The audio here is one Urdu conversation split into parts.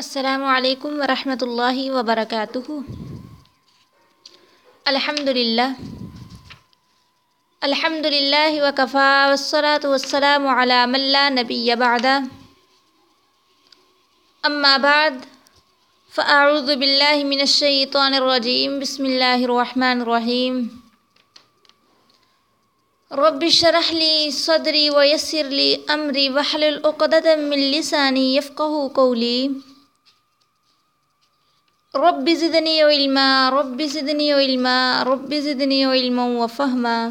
السلام علیکم ورحمۃ اللہ وبرکاتہ۔ الحمد للہ الحمد للہ وکفا والصلاة والسلام علی من لا نبی بعد۔ اما بعد، فاعوذ باللہ من الشیطان الرجیم۔ بسم اللہ الرحمن الرحیم۔ رب اشرح لی صدری ویسر لی امری واحلل عقدۃ من لسانی یفقهوا قولی۔ رب زدنی علما رب زدنی علما رب زدنی علما و فہما۔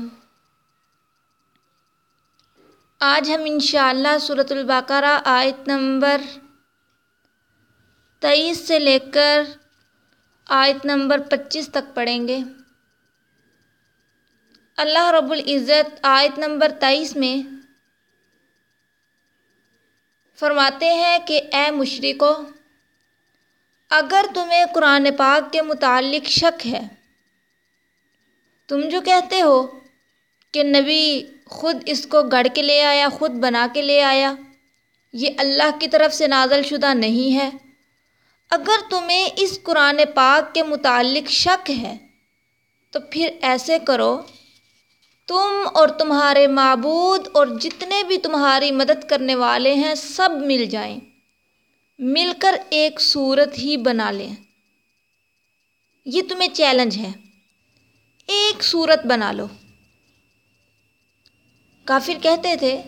آج ہم انشاءاللہ سورۃ البقرہ آیت نمبر تیئیس سے لے کر آیت نمبر پچیس تک پڑھیں گے۔ اللہ رب العزت آیت نمبر تیئیس میں فرماتے ہیں کہ اے مشرکو اگر تمہیں قرآن پاک کے متعلق شک ہے، تم جو کہتے ہو کہ نبی خود اس کو گڑھ کے لے آیا، خود بنا کے لے آیا، یہ اللہ کی طرف سے نازل شدہ نہیں ہے۔ اگر تمہیں اس قرآن پاک کے متعلق شک ہے، تو پھر ایسے کرو، تم اور تمہارے معبود اور جتنے بھی تمہاری مدد کرنے والے ہیں، سب مل جائیں۔ مل کر ایک صورت ہی بنا لیں۔ یہ تمہیں چیلنج ہے۔ ایک صورت بنا لو۔ کافر کہتے تھے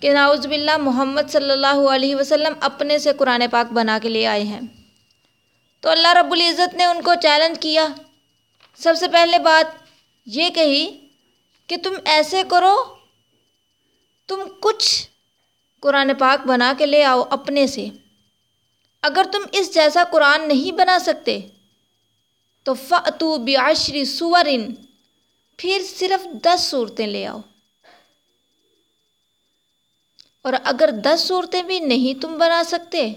کہ ناؤز باللہ محمد صلی اللہ علیہ وسلم اپنے سے قرآن پاک بنا کے لے آئے ہیں۔ تو اللہ رب العزت نے ان کو چیلنج کیا۔ سب سے پہلے بات یہ کہی کہ تم ایسے کرو، تم کچھ قرآن پاک بنا کے لے آؤ اپنے سے۔ اگر تم اس جیسا قرآن نہیں بنا سکتے، تو فعتو بعشری سورن پھر صرف دس صورتیں لے آؤ۔ اور اگر دس صورتیں بھی نہیں تم بنا سکتے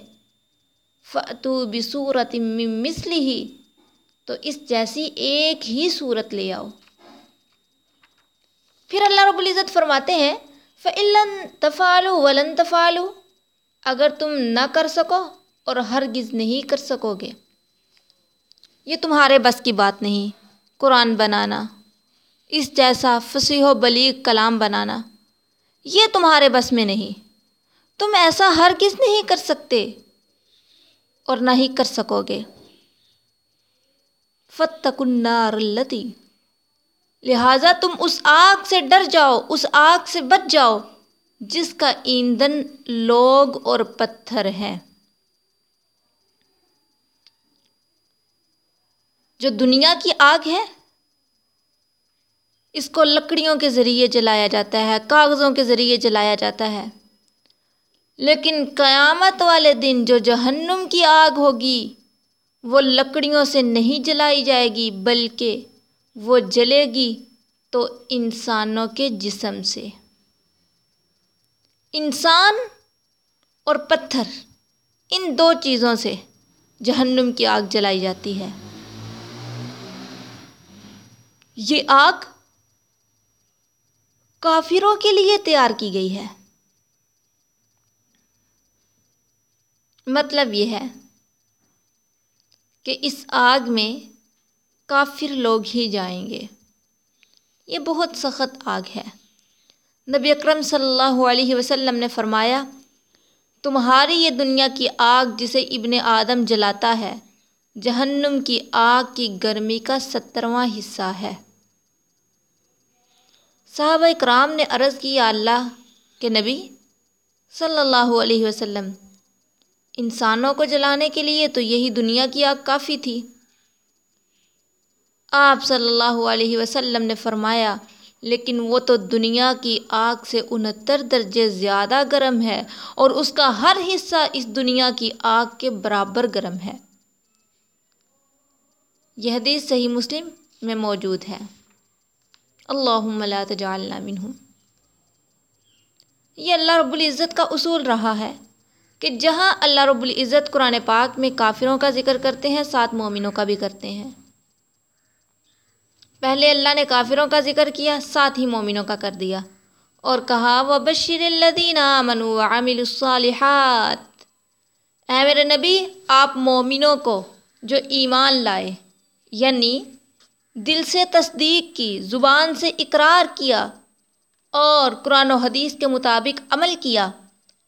فعتو بصورت مثلی ہی تو اس جیسی ایک ہی صورت لے آؤ۔ پھر اللہ رب العزت فرماتے ہیں فعلن تفالو ولن تفالو اگر تم نہ کر سکو اور ہرگز نہیں کر سکو گے۔ یہ تمہارے بس کی بات نہیں، قرآن بنانا، اس جیسا فصیح و بلیغ کلام بنانا۔ یہ تمہارے بس میں نہیں، تم ایسا ہرگز نہیں کر سکتے اور نہ ہی کر سکو گے۔ فتق النار التی لہٰذا تم اس آگ سے ڈر جاؤ، اس آگ سے بچ جاؤ، جس کا ایندھن لوگ اور پتھر ہے جو دنیا کی آگ ہے، اس کو لکڑیوں کے ذریعے جلایا جاتا ہے، کاغذوں کے ذریعے جلایا جاتا ہے۔ لیکن قیامت والے دن جو جہنم کی آگ ہوگی، وہ لکڑیوں سے نہیں جلائی جائے گی، بلکہ وہ جلے گی تو انسانوں کے جسم سے۔ انسان اور پتھر، ان دو چیزوں سے جہنم کی آگ جلائی جاتی ہے۔ یہ آگ کافروں کے لیے تیار کی گئی ہے۔ مطلب یہ ہے کہ اس آگ میں کافر لوگ ہی جائیں گے۔ یہ بہت سخت آگ ہے۔ نبی اکرم صلی اللہ علیہ وسلم نے فرمایا، تمہاری یہ دنیا کی آگ جسے ابن آدم جلاتا ہے، جہنم کی آگ کی گرمی کا سترواں حصہ ہے۔ صحابہ اکرام نے عرض کیا اللہ کہ نبی صلی اللہ علیہ وسلم، انسانوں کو جلانے کے لیے تو یہی دنیا کی آگ کافی تھی۔ آپ صلی اللہ علیہ وسلم نے فرمایا، لیکن وہ تو دنیا کی آگ سے انہتر درجے زیادہ گرم ہے اور اس کا ہر حصہ اس دنیا کی آگ کے برابر گرم ہے۔ یہ حدیث صحیح مسلم میں موجود ہے۔ اللہم لا تجعلنا منہم۔ یہ اللہ رب العزت کا اصول رہا ہے کہ جہاں اللہ رب العزت قرآن پاک میں کافروں کا ذکر کرتے ہیں، ساتھ مومنوں کا بھی کرتے ہیں۔ پہلے اللہ نے کافروں کا ذکر کیا، ساتھ ہی مومنوں کا کر دیا۔ اور کہا و بشیر الدینہ منو عامل الصالحات۔ اے میرے نبی، آپ مومنوں کو جو ایمان لائے یعنی دل سے تصدیق کی، زبان سے اقرار کیا اور قرآن و حدیث کے مطابق عمل کیا۔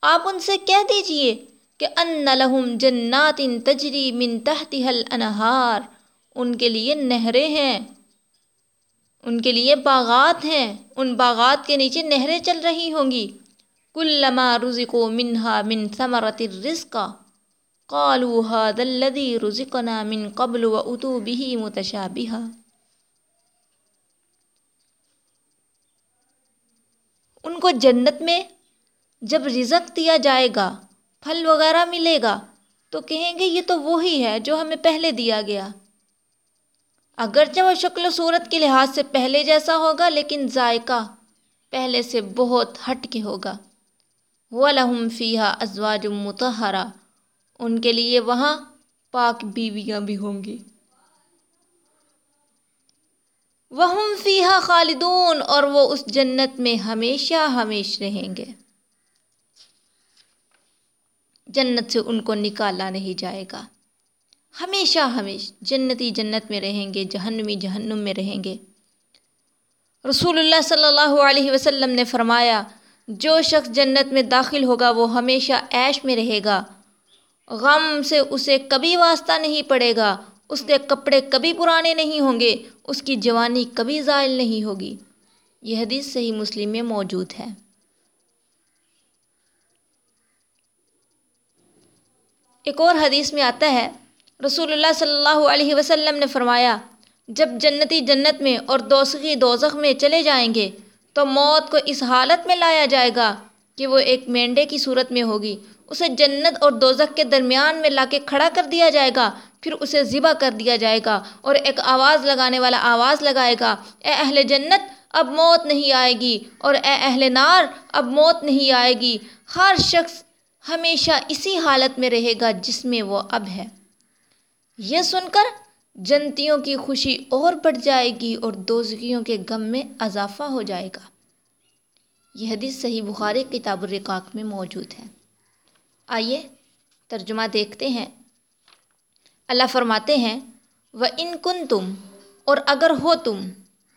آپ ان سے کہہ دیجیے کہ ان لہم جنات تجری من تحتها الانہار، ان کے لیے نہریں ہیں، ان کے لیے باغات ہیں، ان باغات کے نیچے نہریں چل رہی ہوں گی۔ کلما رزقوا منها من ثمرة الرزق، قالوا هذا الذي رزقنا من قبل واتوا به متشابها۔ ان کو جنت میں جب رزق دیا جائے گا، پھل وغیرہ ملے گا، تو کہیں گے یہ تو وہی ہے جو ہمیں پہلے دیا گیا۔ اگرچہ وہ شکل و صورت کے لحاظ سے پہلے جیسا ہوگا، لیکن ذائقہ پہلے سے بہت ہٹ کے ہوگا۔ وہ وَلَهُمْ فِيهَا أَزْوَاجٌ مُطَهَّرَةٌ۔ ان کے لیے وہاں پاک بیویاں بھی ہوں گی۔ وَهُمْ فِيهَا خالدون، اور وہ اس جنت میں ہمیشہ ہمیش رہیں گے۔ جنت سے ان کو نکالا نہیں جائے گا۔ ہمیشہ ہمیش جنتی جنت میں رہیں گے، جہنمی جہنم میں رہیں گے۔ رسول اللہ صلی اللہ علیہ وسلم نے فرمایا، جو شخص جنت میں داخل ہوگا، وہ ہمیشہ عیش میں رہے گا۔ غم سے اسے کبھی واسطہ نہیں پڑے گا۔ اس کے کپڑے کبھی پرانے نہیں ہوں گے، اس کی جوانی کبھی زائل نہیں ہوگی۔ یہ حدیث صحیح مسلم میں موجود ہے۔ ایک اور حدیث میں آتا ہے، رسول اللہ صلی اللہ علیہ وسلم نے فرمایا، جب جنتی جنت میں اور دوسخی دوزخ میں چلے جائیں گے، تو موت کو اس حالت میں لایا جائے گا کہ وہ ایک مینڈے کی صورت میں ہوگی۔ اسے جنت اور دوزخ کے درمیان میں لا کے کھڑا کر دیا جائے گا۔ پھر اسے ذبح کر دیا جائے گا اور ایک آواز لگانے والا آواز لگائے گا، اے اہل جنت، اب موت نہیں آئے گی، اور اے اہل نار، اب موت نہیں آئے گی۔ ہر شخص ہمیشہ اسی حالت میں رہے گا جس میں وہ اب ہے۔ یہ سن کر جنتیوں کی خوشی اور بڑھ جائے گی اور دوزگیوں کے غم میں اضافہ ہو جائے گا۔ یہ حدیث صحیح بخاری کتاب الرقاق میں موجود ہے۔ آئیے ترجمہ دیکھتے ہیں۔ اللہ فرماتے ہیں، و ان کن تم اور اگر ہو تم،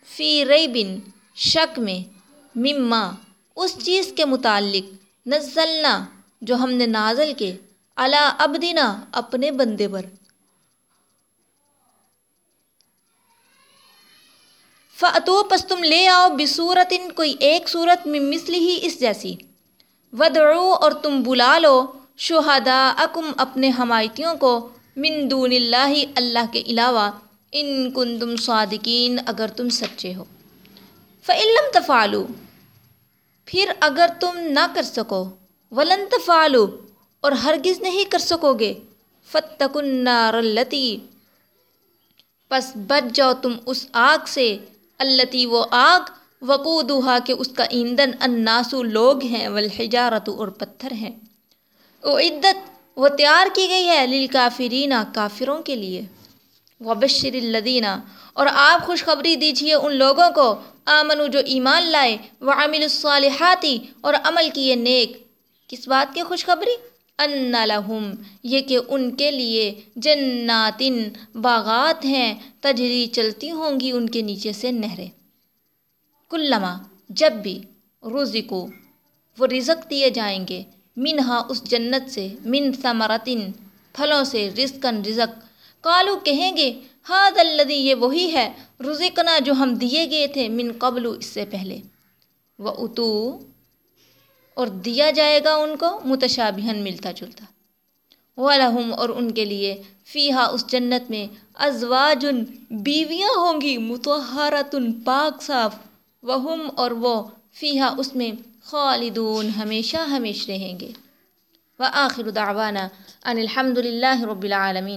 فی رئی بن شک میں، مما، اس چیز کے متعلق نزلنا جو ہم نے نازل کے اللہ ابدینہ اپنے بندے پر۔ فعتو پس تم لے آؤ بصورت ان کوئی ایک صورت میں مثل ہی اس جیسی۔ ودعو، اور تم بلا لو شہدا اکم اپنے حمایتیوں کو۔ من دون اللہ اللہ کے علاوہ ان کن تم صادقین اگر تم سچے ہو۔ فعلم تفالو پھر اگر تم نہ کر سکو، ولن تفالو اور ہرگز نہیں کر سکو گے فتق النار التی پس بچ جاؤ تم اس آگ سے التی وہ آگ وقودها کہ اس کا ایندھن الناسو لوگ ہیں والحجارت اور پتھر ہیں۔ او عدت وہ تیار کی گئی ہے للکافرین کافروں کے لیے۔ وبشر الذین اور آپ خوشخبری دیجیے ان لوگوں کو۔ آمنو جو ایمان لائے۔ وعمل الصالحاتی اور عمل کیے نیک۔ کس بات کی خوشخبری؟ ان لہم یہ کہ ان کے لیے جناتن باغات ہیں۔ تجری چلتی ہوں گی ان کے نیچے سے نہریں۔ کلما، جب بھی رزقو وہ رزق دیے جائیں گے۔ منہا اس جنت سے من ثمرتن، پھلوں سے رزقن رزق۔ کالو کہیں گے ہاد الذی، یہ وہی ہے، رزقنا جو ہم دیے گئے تھے من قبل اس سے پہلے۔ وہ اتو اور دیا جائے گا ان کو متشابہن ملتا جلتا۔ وَلَهُمْ، اور ان کے لیے، فیہا، اس جنت میں ازواجن، بیویاں ہوں گی متحرتن پاک صاف۔ وہم اور وہ، فیہا، اس میں خالدون ہمیشہ ہمیش رہیں گے۔ وآخر دعوانا ان الحمد للہ رب العالمین۔